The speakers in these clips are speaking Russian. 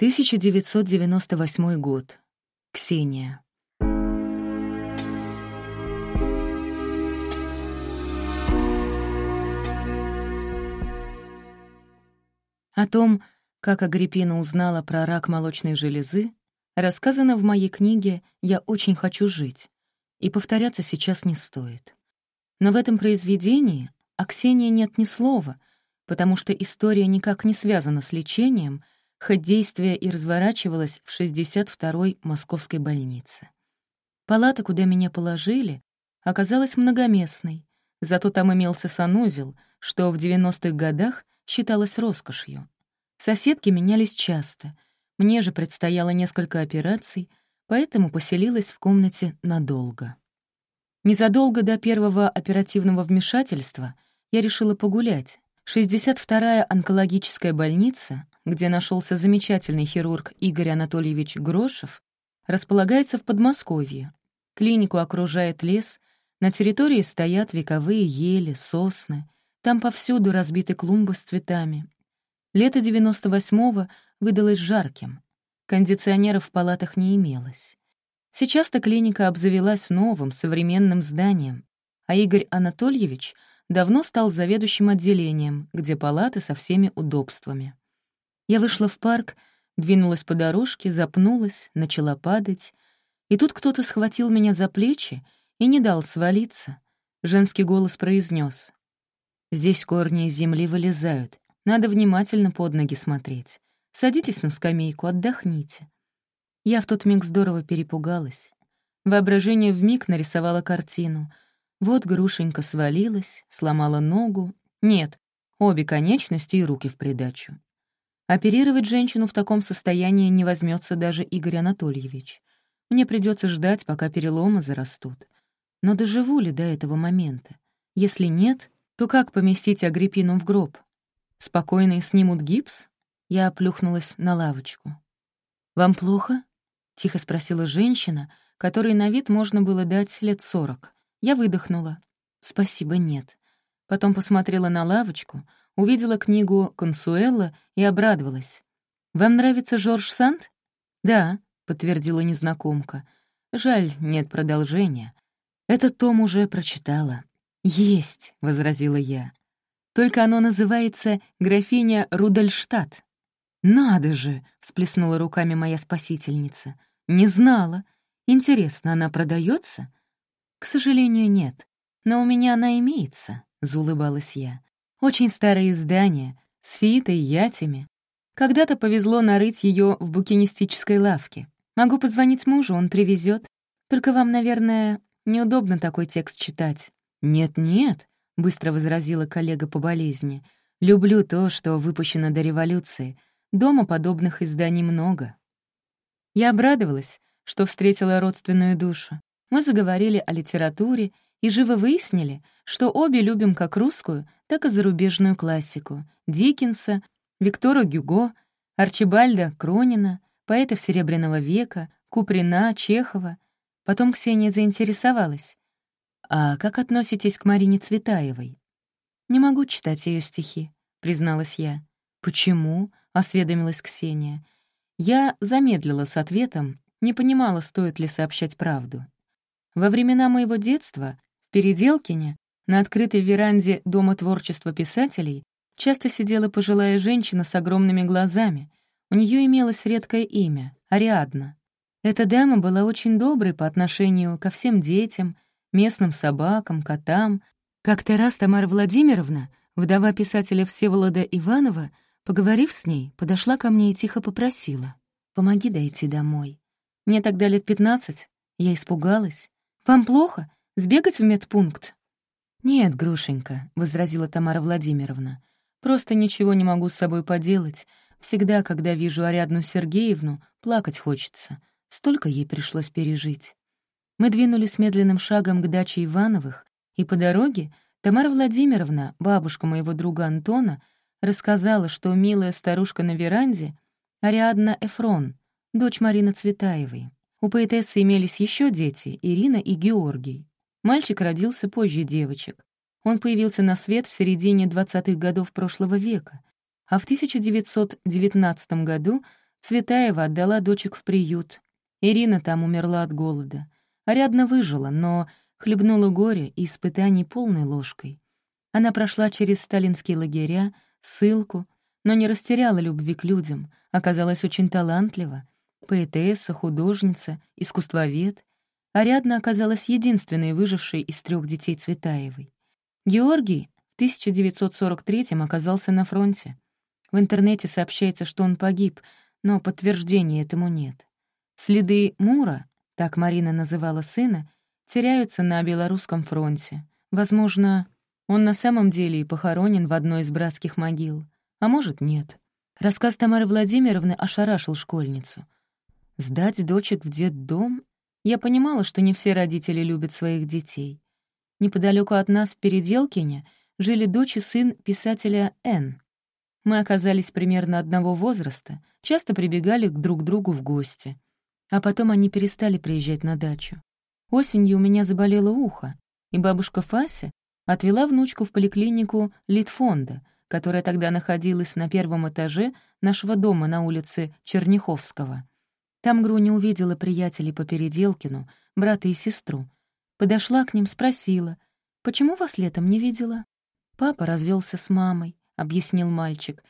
1998 год. Ксения. О том, как Агриппина узнала про рак молочной железы, рассказано в моей книге «Я очень хочу жить», и повторяться сейчас не стоит. Но в этом произведении о Ксении нет ни слова, потому что история никак не связана с лечением — хоть действие и разворачивалось в 62-й московской больнице. Палата, куда меня положили, оказалась многоместной, зато там имелся санузел, что в 90-х годах считалось роскошью. Соседки менялись часто, мне же предстояло несколько операций, поэтому поселилась в комнате надолго. Незадолго до первого оперативного вмешательства я решила погулять. 62-я онкологическая больница где нашелся замечательный хирург Игорь Анатольевич Грошев, располагается в Подмосковье. Клинику окружает лес, на территории стоят вековые ели, сосны, там повсюду разбиты клумбы с цветами. Лето 98-го выдалось жарким. Кондиционеров в палатах не имелось. Сейчас-то клиника обзавелась новым, современным зданием, а Игорь Анатольевич давно стал заведующим отделением, где палаты со всеми удобствами. Я вышла в парк, двинулась по дорожке, запнулась, начала падать. И тут кто-то схватил меня за плечи и не дал свалиться. Женский голос произнес: «Здесь корни из земли вылезают. Надо внимательно под ноги смотреть. Садитесь на скамейку, отдохните». Я в тот миг здорово перепугалась. Воображение вмиг нарисовало картину. Вот грушенька свалилась, сломала ногу. Нет, обе конечности и руки в придачу. Оперировать женщину в таком состоянии не возьмется даже Игорь Анатольевич. Мне придется ждать, пока переломы зарастут. Но доживу ли до этого момента? Если нет, то как поместить Агриппину в гроб? Спокойно снимут гипс? Я оплюхнулась на лавочку. «Вам плохо?» — тихо спросила женщина, которой на вид можно было дать лет сорок. Я выдохнула. «Спасибо, нет». Потом посмотрела на лавочку, увидела книгу Консуэлла и обрадовалась. «Вам нравится Жорж Санд?» «Да», — подтвердила незнакомка. «Жаль, нет продолжения. Этот том уже прочитала». «Есть», — возразила я. «Только оно называется «Графиня Рудольштадт». «Надо же!» — всплеснула руками моя спасительница. «Не знала. Интересно, она продается? «К сожалению, нет. Но у меня она имеется», — заулыбалась я. Очень старое издание, с фитой ятями. Когда-то повезло нарыть ее в букинистической лавке. Могу позвонить мужу, он привезет. Только вам, наверное, неудобно такой текст читать. «Нет-нет», — быстро возразила коллега по болезни. «Люблю то, что выпущено до революции. Дома подобных изданий много». Я обрадовалась, что встретила родственную душу. Мы заговорили о литературе и живо выяснили, что обе любим как русскую, так и зарубежную классику — Диккенса, Виктора Гюго, Арчибальда Кронина, поэтов Серебряного века, Куприна, Чехова. Потом Ксения заинтересовалась. «А как относитесь к Марине Цветаевой?» «Не могу читать ее стихи», — призналась я. «Почему?» — осведомилась Ксения. Я замедлила с ответом, не понимала, стоит ли сообщать правду. Во времена моего детства в Переделкине на открытой веранде Дома творчества писателей часто сидела пожилая женщина с огромными глазами. У нее имелось редкое имя — Ариадна. Эта дама была очень доброй по отношению ко всем детям, местным собакам, котам. Как-то раз Тамара Владимировна, вдова писателя Всеволода Иванова, поговорив с ней, подошла ко мне и тихо попросила. «Помоги дойти домой». Мне тогда лет пятнадцать. Я испугалась. «Вам плохо? Сбегать в медпункт?» «Нет, Грушенька», — возразила Тамара Владимировна. «Просто ничего не могу с собой поделать. Всегда, когда вижу Ариадну Сергеевну, плакать хочется. Столько ей пришлось пережить». Мы двинулись медленным шагом к даче Ивановых, и по дороге Тамара Владимировна, бабушка моего друга Антона, рассказала, что милая старушка на веранде — Ариадна Эфрон, дочь Марины Цветаевой. У поэтессы имелись еще дети — Ирина и Георгий. Мальчик родился позже девочек. Он появился на свет в середине 20-х годов прошлого века, а в 1919 году Цветаева отдала дочек в приют. Ирина там умерла от голода. Ариадна выжила, но хлебнула горе и испытаний полной ложкой. Она прошла через сталинские лагеря, ссылку, но не растеряла любви к людям, оказалась очень талантлива. Поэтесса, художница, искусствовед. Ариадна оказалась единственной выжившей из трех детей Цветаевой. Георгий в 1943-м оказался на фронте. В интернете сообщается, что он погиб, но подтверждения этому нет. Следы Мура, так Марина называла сына, теряются на Белорусском фронте. Возможно, он на самом деле и похоронен в одной из братских могил. А может, нет. Рассказ Тамары Владимировны ошарашил школьницу. Сдать дочек в детдом? Я понимала, что не все родители любят своих детей. Неподалеку от нас, в Переделкине, жили дочь и сын писателя Н. Мы оказались примерно одного возраста, часто прибегали друг к другу в гости. А потом они перестали приезжать на дачу. Осенью у меня заболело ухо, и бабушка Фася отвела внучку в поликлинику Литфонда, которая тогда находилась на первом этаже нашего дома на улице Черняховского. Там Груня увидела приятелей по Переделкину, брата и сестру. Подошла к ним, спросила, «Почему вас летом не видела?» «Папа развелся с мамой», — объяснил мальчик.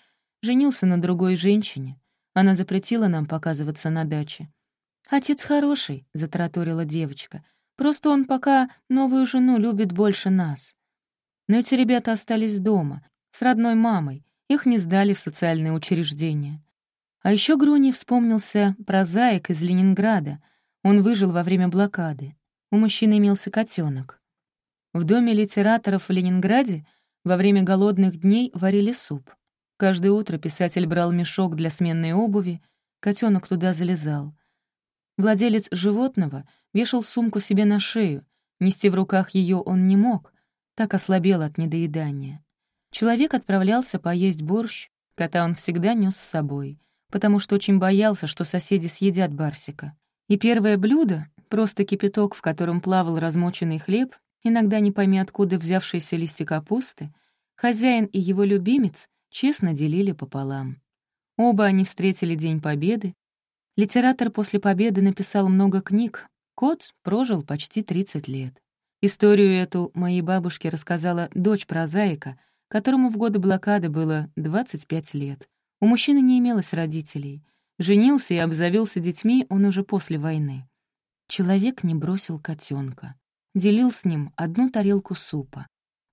«Женился на другой женщине. Она запретила нам показываться на даче. «Отец хороший», — затараторила девочка. «Просто он пока новую жену любит больше нас». Но эти ребята остались дома, с родной мамой. Их не сдали в социальные учреждения. А еще Груни вспомнился прозаик из Ленинграда. Он выжил во время блокады. У мужчины имелся котенок. В доме литераторов в Ленинграде во время голодных дней варили суп. Каждое утро писатель брал мешок для сменной обуви, котенок туда залезал. Владелец животного вешал сумку себе на шею, нести в руках ее он не мог, так ослабел от недоедания. Человек отправлялся поесть борщ, кота он всегда нес с собой, потому что очень боялся, что соседи съедят барсика. И первое блюдо, просто кипяток, в котором плавал размоченный хлеб, иногда не пойми откуда взявшиеся листья капусты, хозяин и его любимец честно делили пополам. Оба они встретили День Победы, Литератор после победы написал много книг. Кот прожил почти 30 лет. Историю эту моей бабушке рассказала дочь прозаика, которому в годы блокады было 25 лет. У мужчины не имелось родителей. Женился и обзавелся детьми он уже после войны. Человек не бросил котенка. Делил с ним одну тарелку супа.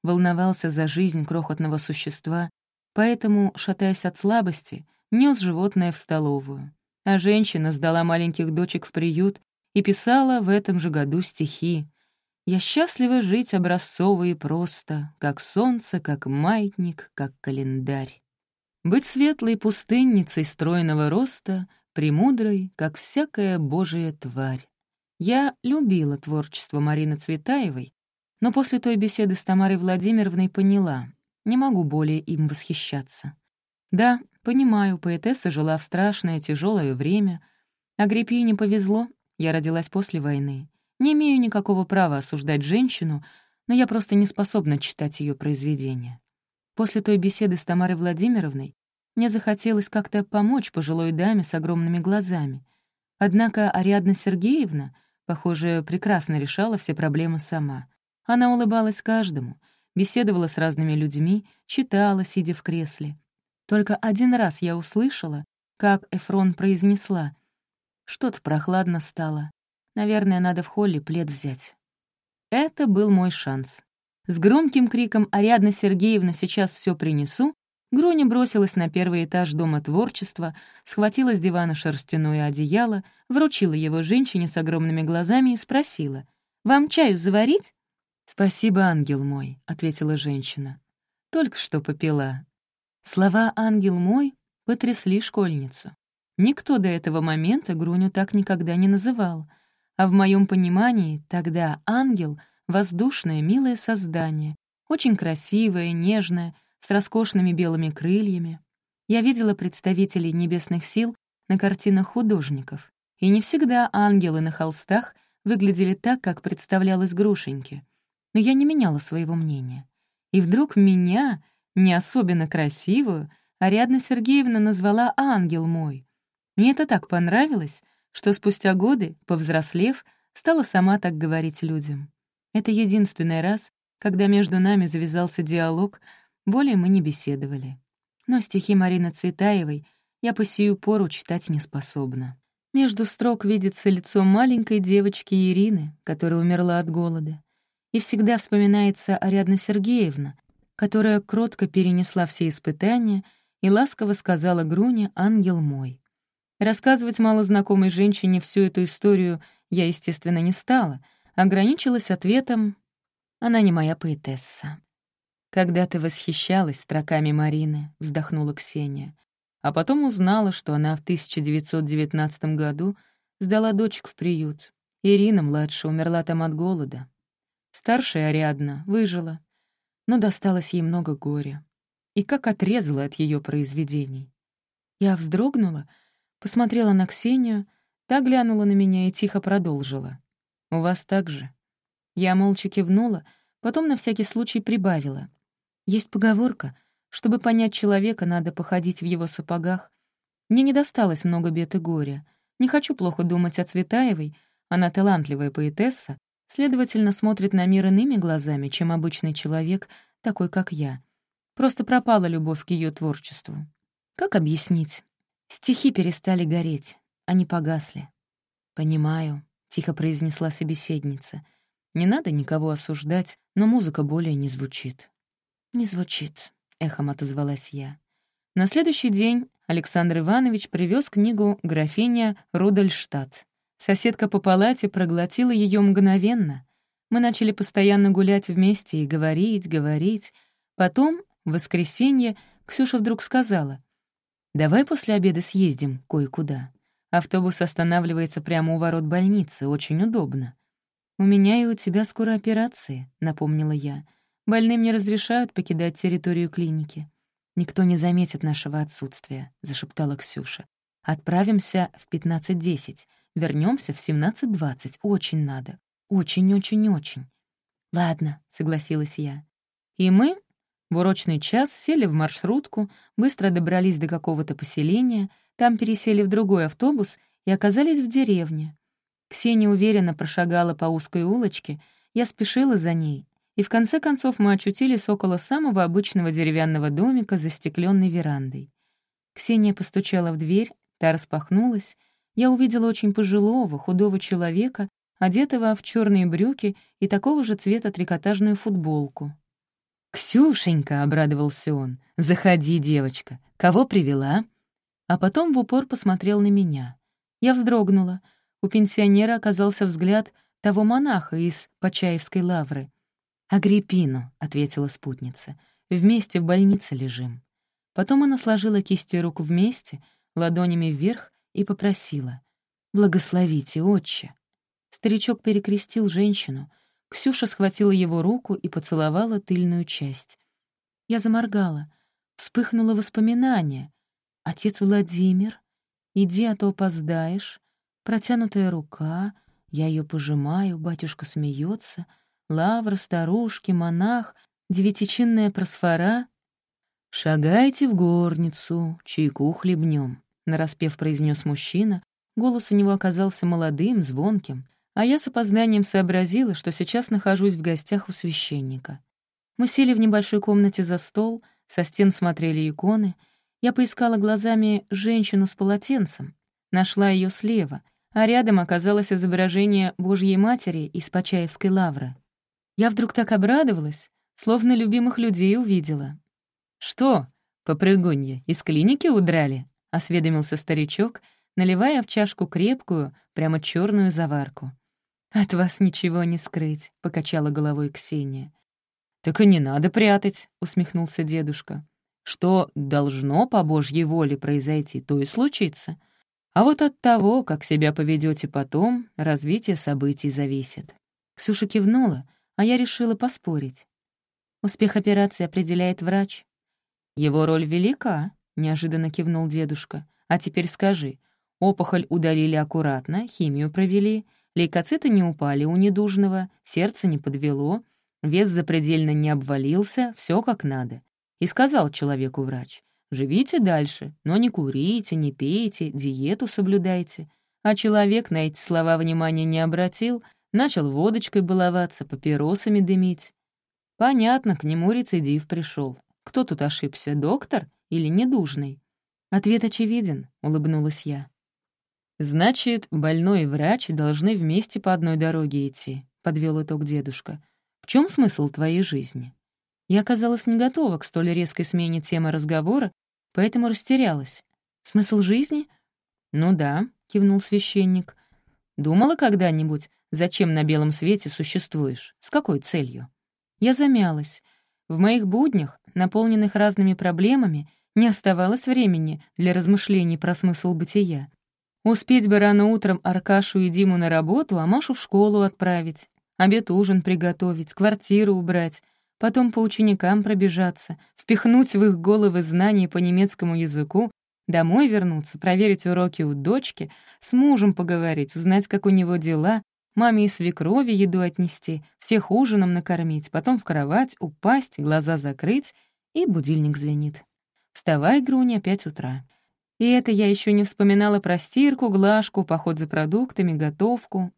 Волновался за жизнь крохотного существа, поэтому, шатаясь от слабости, нес животное в столовую а женщина сдала маленьких дочек в приют и писала в этом же году стихи. «Я счастлива жить образцово и просто, как солнце, как маятник, как календарь. Быть светлой пустынницей стройного роста, премудрой, как всякая божья тварь». Я любила творчество Марины Цветаевой, но после той беседы с Тамарой Владимировной поняла, не могу более им восхищаться. Да, понимаю, поэтесса жила в страшное, тяжелое время. Агриппине повезло, я родилась после войны. Не имею никакого права осуждать женщину, но я просто не способна читать ее произведения. После той беседы с Тамарой Владимировной мне захотелось как-то помочь пожилой даме с огромными глазами. Однако Ариадна Сергеевна, похоже, прекрасно решала все проблемы сама. Она улыбалась каждому, беседовала с разными людьми, читала, сидя в кресле. Только один раз я услышала, как Эфрон произнесла. Что-то прохладно стало. Наверное, надо в холле плед взять. Это был мой шанс. С громким криком «Ариадна Сергеевна, сейчас все принесу!» Груня бросилась на первый этаж Дома творчества, схватила с дивана шерстяное одеяло, вручила его женщине с огромными глазами и спросила, «Вам чаю заварить?» «Спасибо, ангел мой», — ответила женщина. «Только что попила. Слова «ангел мой» потрясли школьницу. Никто до этого момента Груню так никогда не называл, а в моем понимании тогда ангел — воздушное, милое создание, очень красивое, нежное, с роскошными белыми крыльями. Я видела представителей небесных сил на картинах художников, и не всегда ангелы на холстах выглядели так, как представлялось Грушеньке. Но я не меняла своего мнения. И вдруг меня — не особенно красивую, Ариадна Сергеевна назвала «ангел мой». Мне это так понравилось, что спустя годы, повзрослев, стала сама так говорить людям. Это единственный раз, когда между нами завязался диалог, более мы не беседовали. Но стихи Марины Цветаевой я по сию пору читать не способна. Между строк видится лицо маленькой девочки Ирины, которая умерла от голода. И всегда вспоминается Ариадна Сергеевна, которая кротко перенесла все испытания и ласково сказала Груне «Ангел мой». Рассказывать малознакомой женщине всю эту историю я, естественно, не стала, ограничилась ответом «Она не моя поэтесса». «Когда ты восхищалась строками Марины», — вздохнула Ксения, а потом узнала, что она в 1919 году сдала дочек в приют. Ирина, младшая, умерла там от голода. Старшая Ариадна выжила, но досталось ей много горя. И как отрезала от ее произведений. Я вздрогнула, посмотрела на Ксению, та глянула на меня и тихо продолжила. «У вас так же?» Я молча кивнула, потом на всякий случай прибавила. Есть поговорка, чтобы понять человека, надо походить в его сапогах. Мне не досталось много бед и горя. Не хочу плохо думать о Цветаевой, она талантливая поэтесса, следовательно, смотрит на мир иными глазами, чем обычный человек, такой как я. Просто пропала любовь к ее творчеству. Как объяснить? Стихи перестали гореть, они погасли. «Понимаю», — тихо произнесла собеседница. «Не надо никого осуждать, но музыка более не звучит». «Не звучит», — эхом отозвалась я. На следующий день Александр Иванович привез книгу «Графиня Рудольштадт». Соседка по палате проглотила ее мгновенно. Мы начали постоянно гулять вместе и говорить, говорить. Потом, в воскресенье, Ксюша вдруг сказала, «Давай после обеда съездим кое-куда. Автобус останавливается прямо у ворот больницы, очень удобно». «У меня и у тебя скоро операции», — напомнила я. «Больным не разрешают покидать территорию клиники». «Никто не заметит нашего отсутствия», — зашептала Ксюша. «Отправимся в 15.10. Вернемся в 17.20. Очень надо. Очень-очень-очень». «Ладно», — согласилась я. И мы в урочный час сели в маршрутку, быстро добрались до какого-то поселения, там пересели в другой автобус и оказались в деревне. Ксения уверенно прошагала по узкой улочке, я спешила за ней, и в конце концов мы очутились около самого обычного деревянного домика с застекленной верандой. Ксения постучала в дверь, та распахнулась, я увидела очень пожилого, худого человека, одетого в черные брюки и такого же цвета трикотажную футболку. «Ксюшенька», — обрадовался он, — «заходи, девочка. Кого привела?» А потом в упор посмотрел на меня. Я вздрогнула. У пенсионера оказался взгляд того монаха из Почаевской лавры. «Агриппину», — ответила спутница, — «вместе в больнице лежим». Потом она сложила кисти рук вместе, ладонями вверх, и попросила. «Благословите, отче». Старичок перекрестил женщину. Ксюша схватила его руку и поцеловала тыльную часть. Я заморгала. Вспыхнуло воспоминание. Отец Владимир, иди, а то опоздаешь. Протянутая рука, я ее пожимаю, батюшка смеется. Лавра, старушки, монах, девятичинная просфора. «Шагайте в горницу, чайку хлебнем», — нараспев произнес мужчина. Голос у него оказался молодым, звонким, а я с опозданием сообразила, что сейчас нахожусь в гостях у священника. Мы сели в небольшой комнате за стол, со стен смотрели иконы. Я поискала глазами женщину с полотенцем, нашла ее слева, а рядом оказалось изображение Божьей Матери из Почаевской лавры. Я вдруг так обрадовалась, словно любимых людей увидела. «Что, попрыгунья, из клиники удрали?» — осведомился старичок, наливая в чашку крепкую, прямо черную заварку. «От вас ничего не скрыть», — покачала головой Ксения. «Так и не надо прятать», — усмехнулся дедушка. «Что должно по Божьей воле произойти, то и случится. А вот от того, как себя поведете потом, развитие событий зависит». Ксюша кивнула, а я решила поспорить. Успех операции определяет врач. Его роль велика, — неожиданно кивнул дедушка. «А теперь скажи, опухоль удалили аккуратно, химию провели, лейкоциты не упали у недужного, сердце не подвело, вес запредельно не обвалился, все как надо». И сказал человеку врач, Живите дальше, но не курите, не пейте, диету соблюдайте. А человек на эти слова внимания не обратил, начал водочкой баловаться, папиросами дымить. Понятно, к нему рецидив пришел. Кто тут ошибся, доктор или недужный? Ответ очевиден, улыбнулась я. Значит, больной и врач должны вместе по одной дороге идти, подвел итог дедушка. В чем смысл твоей жизни? Я оказалась не готова к столь резкой смене темы разговора, поэтому растерялась. Смысл жизни? Ну да, кивнул священник. Думала когда-нибудь, зачем на белом свете существуешь? С какой целью? Я замялась. В моих буднях, наполненных разными проблемами, не оставалось времени для размышлений про смысл бытия. Успеть бы рано утром Аркашу и Диму на работу, а Машу в школу отправить, обед-ужин приготовить, квартиру убрать, потом по ученикам пробежаться, впихнуть в их головы знания по немецкому языку, домой вернуться, проверить уроки у дочки, с мужем поговорить, узнать, как у него дела, маме и свекрови еду отнести, всех ужином накормить, потом в кровать, упасть, глаза закрыть, и будильник звенит. Вставай, Груня, пять утра. И это я еще не вспоминала про стирку, глажку, поход за продуктами, готовку.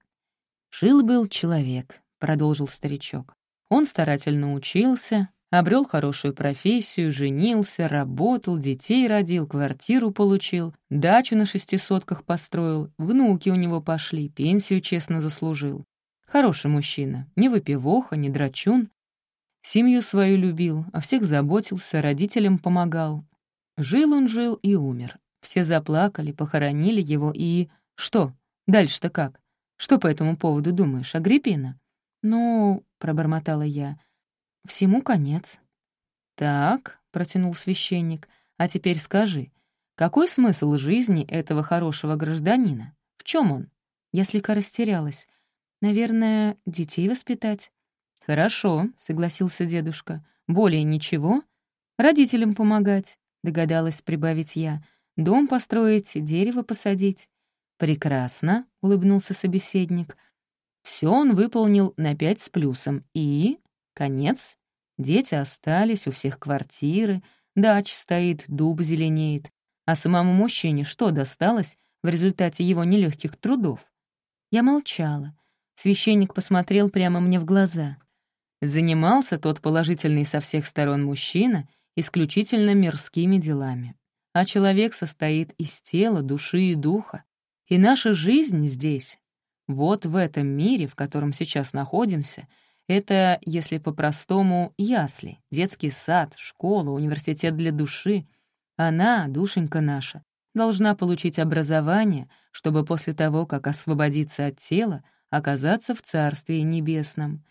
«Жил-был человек», — продолжил старичок. Он старательно учился, обрел хорошую профессию, женился, работал, детей родил, квартиру получил, дачу на шестисотках построил, внуки у него пошли, пенсию честно заслужил. Хороший мужчина, не выпивоха, не драчун. Семью свою любил, о всех заботился, родителям помогал. Жил он, жил и умер. Все заплакали, похоронили его и... Что? Дальше-то как? Что по этому поводу думаешь, Агриппина? «Ну...» — пробормотала я. «Всему конец». «Так», — протянул священник, — «а теперь скажи, какой смысл жизни этого хорошего гражданина? В чем он?» Я слегка растерялась. «Наверное, детей воспитать?» «Хорошо», — согласился дедушка. «Более ничего? Родителям помогать», — догадалась прибавить я. «Дом построить, дерево посадить». «Прекрасно», — улыбнулся собеседник. Все он выполнил на пять с плюсом. И... конец. Дети остались, у всех квартиры, дач стоит, дуб зеленеет. А самому мужчине что досталось в результате его нелегких трудов? Я молчала. Священник посмотрел прямо мне в глаза. Занимался тот положительный со всех сторон мужчина исключительно мирскими делами. А человек состоит из тела, души и духа. И наша жизнь здесь вот в этом мире, в котором сейчас находимся, это, если по-простому, ясли, детский сад, школа, университет для души. Она, душенька наша, должна получить образование, чтобы после того, как освободиться от тела, оказаться в Царстве Небесном.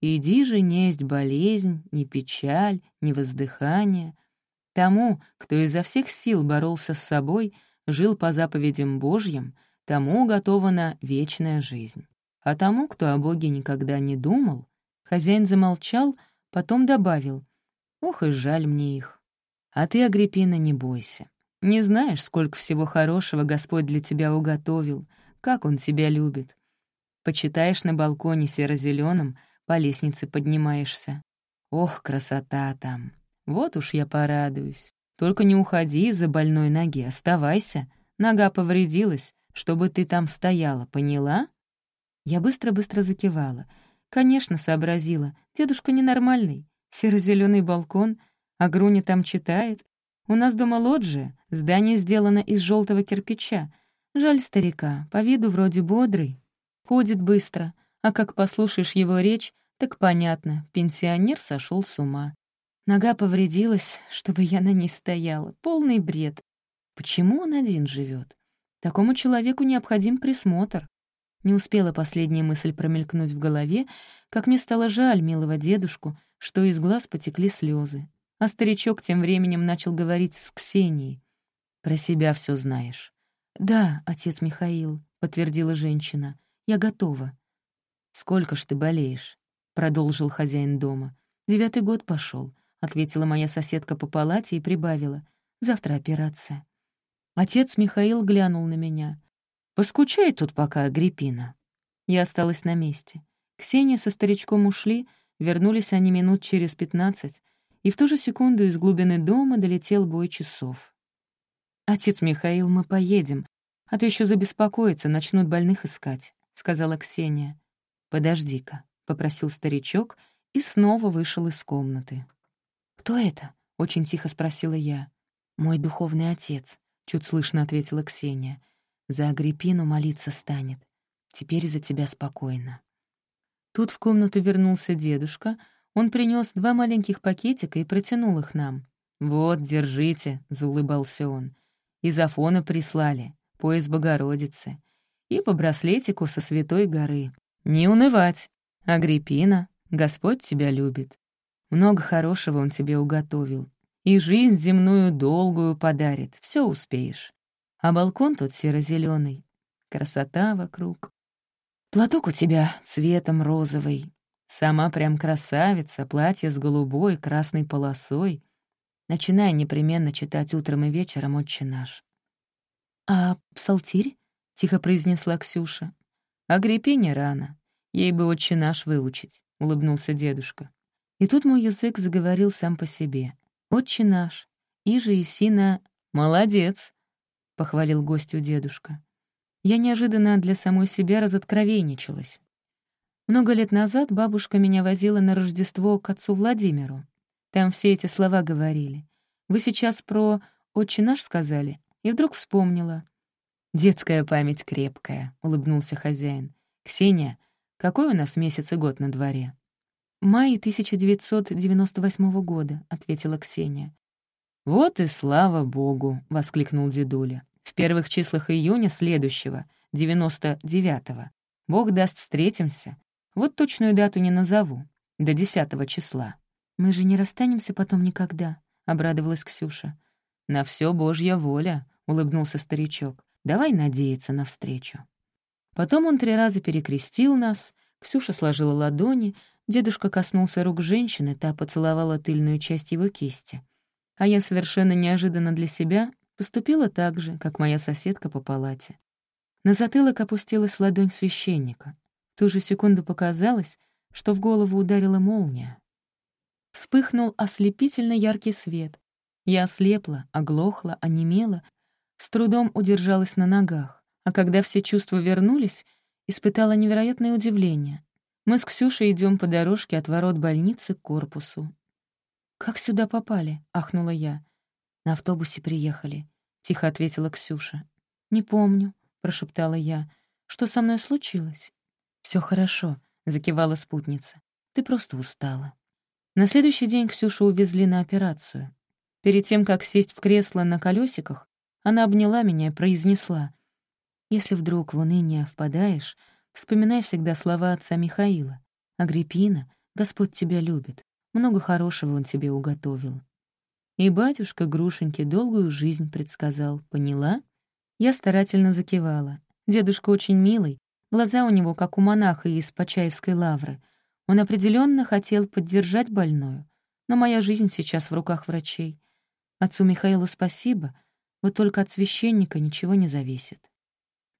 Иди же несть болезнь, ни печаль, ни воздыхание. Тому, кто изо всех сил боролся с собой, жил по заповедям Божьим, тому уготована вечная жизнь. А тому, кто о Боге никогда не думал, хозяин замолчал, потом добавил, «Ох и жаль мне их. А ты, Агриппина, не бойся. Не знаешь, сколько всего хорошего Господь для тебя уготовил, как Он тебя любит. Почитаешь на балконе серо-зелёном, по лестнице поднимаешься. Ох, красота там! Вот уж я порадуюсь. Только не уходи из-за больной ноги, оставайся. Нога повредилась, чтобы ты там стояла, поняла?» Я быстро-быстро закивала. Конечно, сообразила. Дедушка ненормальный. Серо-зеленый балкон, а Груня там читает. У нас дома лоджия, здание сделано из желтого кирпича. Жаль старика, по виду вроде бодрый. Ходит быстро, а как послушаешь его речь, так понятно, пенсионер сошел с ума. Нога повредилась, чтобы я на ней стояла. Полный бред. Почему он один живет? Такому человеку необходим присмотр. Не успела последняя мысль промелькнуть в голове, как мне стало жаль милого дедушку, что из глаз потекли слезы. А старичок тем временем начал говорить с Ксенией. «Про себя все знаешь». «Да, отец Михаил», — подтвердила женщина, — «я готова». «Сколько ж ты болеешь?» — продолжил хозяин дома. «Девятый год пошел, ответила моя соседка по палате и прибавила. «Завтра операция». Отец Михаил глянул на меня. «Поскучай тут пока, Агриппина». Я осталась на месте. Ксения со старичком ушли, вернулись они минут через пятнадцать, и в ту же секунду из глубины дома долетел бой часов. «Отец Михаил, мы поедем, а то еще забеспокоится, начнут больных искать», — сказала Ксения. «Подожди-ка», — попросил старичок и снова вышел из комнаты. «Кто это?» — очень тихо спросила я. «Мой духовный отец», — чуть слышно ответила Ксения. «За Агриппину молиться станет. Теперь за тебя спокойно». Тут в комнату вернулся дедушка. Он принес два маленьких пакетика и протянул их нам. «Вот, держите», — заулыбался он. «Из Афона прислали, пояс Богородицы. И по браслетику со Святой горы. Не унывать. Агриппина, Господь тебя любит. Много хорошего Он тебе уготовил. И жизнь земную долгую подарит, все успеешь. А балкон тут серо зеленый, красота вокруг. Платок у тебя цветом розовый. Сама прям красавица, платье с голубой, красной полосой. Начинай непременно читать утром и вечером «Отче наш». «А псалтирь?» — тихо произнесла Ксюша. «А Гриппине рано. Ей бы «Отче наш» выучить», — улыбнулся дедушка. И тут мой язык заговорил сам по себе. «Отче наш, иже и сина, молодец!» — похвалил гостю дедушка. Я неожиданно для самой себя разоткровенничалась. Много лет назад бабушка меня возила на Рождество к отцу Владимиру. Там все эти слова говорили. Вы сейчас про «Отче наш» сказали, и вдруг вспомнила. «Детская память крепкая», — улыбнулся хозяин. «Ксения, какой у нас месяц и год на дворе?» «Май 1998 года», — ответила Ксения. «Вот и слава богу!» — воскликнул дедуля. «В первых числах июня следующего, 99-го. Бог даст, встретимся. Вот точную дату не назову. До 10 числа». «Мы же не расстанемся потом никогда», — обрадовалась Ксюша. «На все Божья воля», — улыбнулся старичок. «Давай надеяться на встречу». Потом он три раза перекрестил нас, Ксюша сложила ладони, Дедушка коснулся рук женщины, та поцеловала тыльную часть его кисти. А я совершенно неожиданно для себя поступила так же, как моя соседка по палате. На затылок опустилась ладонь священника. В ту же секунду показалось, что в голову ударила молния. Вспыхнул ослепительно яркий свет. Я ослепла, оглохла, онемела, с трудом удержалась на ногах, а когда все чувства вернулись, испытала невероятное удивление. Мы с Ксюшей идем по дорожке от ворот больницы к корпусу. «Как сюда попали?» — ахнула я. «На автобусе приехали», — тихо ответила Ксюша. «Не помню», — прошептала я. «Что со мной случилось?» Все хорошо», — закивала спутница. «Ты просто устала». На следующий день Ксюшу увезли на операцию. Перед тем, как сесть в кресло на колесиках, она обняла меня и произнесла. «Если вдруг в уныние впадаешь, Вспоминай всегда слова отца Михаила. «Агриппина, Господь тебя любит. Много хорошего Он тебе уготовил». И батюшка Грушеньке долгую жизнь предсказал. Поняла? Я старательно закивала. Дедушка очень милый, глаза у него, как у монаха из Почаевской лавры. Он определенно хотел поддержать больную, но моя жизнь сейчас в руках врачей. Отцу Михаилу спасибо, вот только от священника ничего не зависит.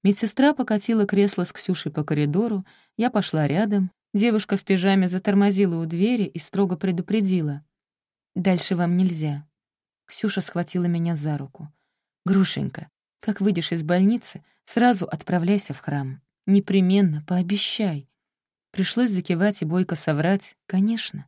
Медсестра покатила кресло с Ксюшей по коридору, я пошла рядом. Девушка в пижаме затормозила у двери и строго предупредила. «Дальше вам нельзя». Ксюша схватила меня за руку. «Грушенька, как выйдешь из больницы, сразу отправляйся в храм. Непременно, пообещай». Пришлось закивать и бойко соврать. «Конечно».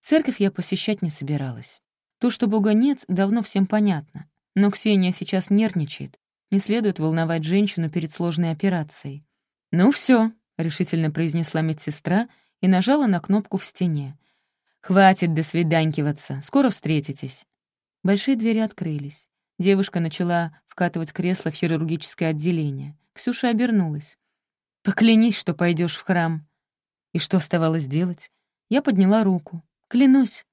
Церковь я посещать не собиралась. То, что Бога нет, давно всем понятно. Но Ксения сейчас нервничает, не следует волновать женщину перед сложной операцией. «Ну все, решительно произнесла медсестра и нажала на кнопку в стене. «Хватит до свиданькиваться, скоро встретитесь». Большие двери открылись. Девушка начала вкатывать кресло в хирургическое отделение. Ксюша обернулась. «Поклянись, что пойдешь в храм». И что оставалось делать? Я подняла руку. «Клянусь».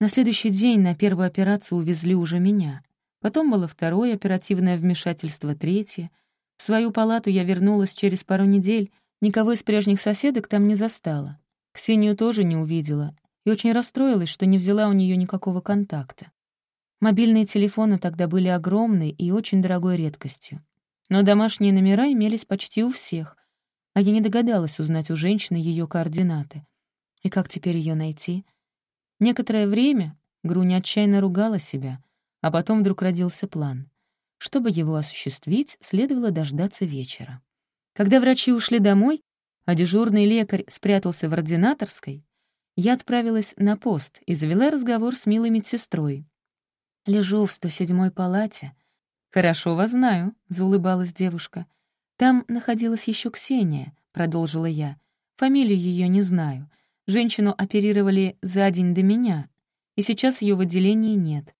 На следующий день на первую операцию увезли уже меня. Потом было второе оперативное вмешательство, третье. В свою палату я вернулась через пару недель, никого из прежних соседок там не застала. Ксению тоже не увидела и очень расстроилась, что не взяла у нее никакого контакта. Мобильные телефоны тогда были огромной и очень дорогой редкостью. Но домашние номера имелись почти у всех, а я не догадалась узнать у женщины ее координаты. И как теперь ее найти? Некоторое время Груня отчаянно ругала себя, а потом вдруг родился план. Чтобы его осуществить, следовало дождаться вечера. Когда врачи ушли домой, а дежурный лекарь спрятался в ординаторской, я отправилась на пост и завела разговор с милой медсестрой. «Лежу в 107-й палате». «Хорошо вас знаю», — заулыбалась девушка. «Там находилась еще Ксения», — продолжила я. «Фамилию ее не знаю. Женщину оперировали за день до меня, и сейчас ее в отделении нет.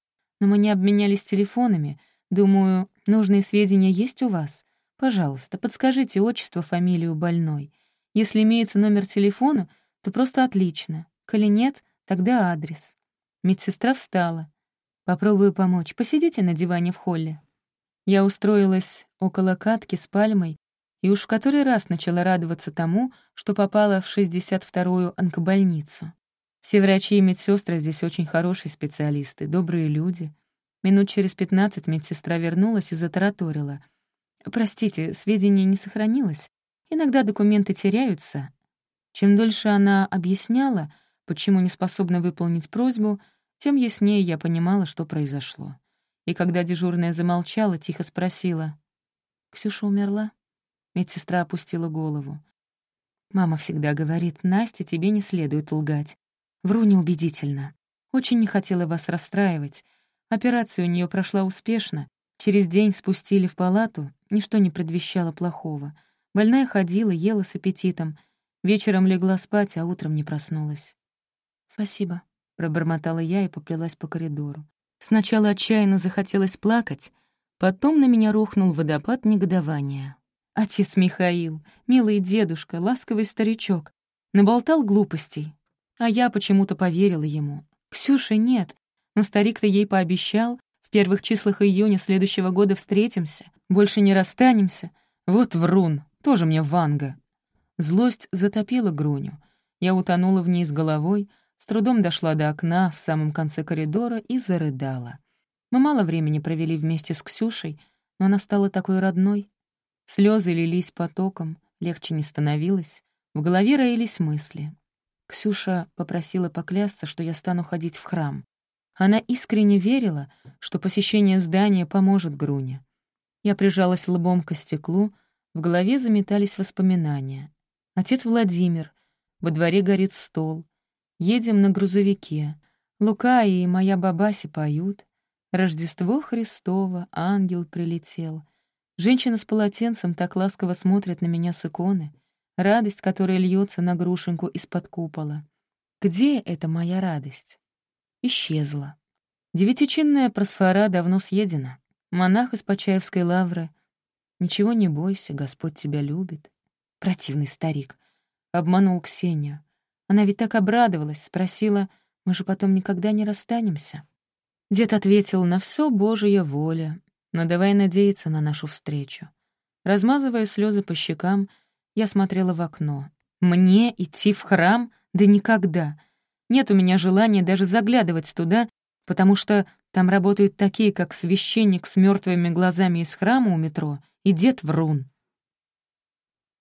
Но мы не обменялись телефонами. Думаю, нужные сведения есть у вас. Пожалуйста, подскажите отчество, фамилию больной. Если имеется номер телефона, то просто отлично. Коли нет, тогда адрес. Медсестра встала. Попробую помочь. Посидите на диване в холле. Я устроилась около катки с пальмой и уж в который раз начала радоваться тому, что попала в 62-ю онкобольницу. Все врачи и медсестры здесь очень хорошие специалисты, добрые люди. Минут через пятнадцать медсестра вернулась и затараторила. «Простите, сведений не сохранилось. Иногда документы теряются. Чем дольше она объясняла, почему не способна выполнить просьбу, тем яснее я понимала, что произошло. И когда дежурная замолчала, тихо спросила. «Ксюша умерла?» Медсестра опустила голову. «Мама всегда говорит, Настя, тебе не следует лгать. Вру неубедительно. Очень не хотела вас расстраивать. Операция у нее прошла успешно. Через день спустили в палату, ничто не предвещало плохого. Больная ходила, ела с аппетитом. Вечером легла спать, а утром не проснулась. «Спасибо», — пробормотала я и поплелась по коридору. Сначала отчаянно захотелось плакать, потом на меня рухнул водопад негодования. Отец Михаил, милый дедушка, ласковый старичок, наболтал глупостей, а я почему-то поверила ему. Ксюши нет, но старик-то ей пообещал, в первых числах июня следующего года встретимся, больше не расстанемся. Вот врун, тоже мне Ванга. Злость затопила Груню. Я утонула в ней с головой, с трудом дошла до окна в самом конце коридора и зарыдала. Мы мало времени провели вместе с Ксюшей, но она стала такой родной. Слезы лились потоком, легче не становилось. В голове роились мысли. Ксюша попросила поклясться, что я стану ходить в храм. Она искренне верила, что посещение здания поможет Груне. Я прижалась лбом к стеклу, в голове заметались воспоминания. Отец Владимир, во дворе горит стол. Едем на грузовике. Лука и моя бабаси поют. Рождество Христово, ангел прилетел. Женщина с полотенцем так ласково смотрит на меня с иконы. Радость, которая льется на грушеньку из-под купола. Где эта моя радость? Исчезла. Девятичинная просфора давно съедена. Монах из Почаевской лавры — Ничего не бойся, Господь тебя любит. Противный старик. Обманул Ксению. Она ведь так обрадовалась, спросила, мы же потом никогда не расстанемся. Дед ответил, на все Божья воля, но давай надеяться на нашу встречу. Размазывая слезы по щекам, я смотрела в окно. Мне идти в храм? Да никогда. Нет у меня желания даже заглядывать туда, потому что там работают такие, как священник с мертвыми глазами из храма у метро — и дед врун.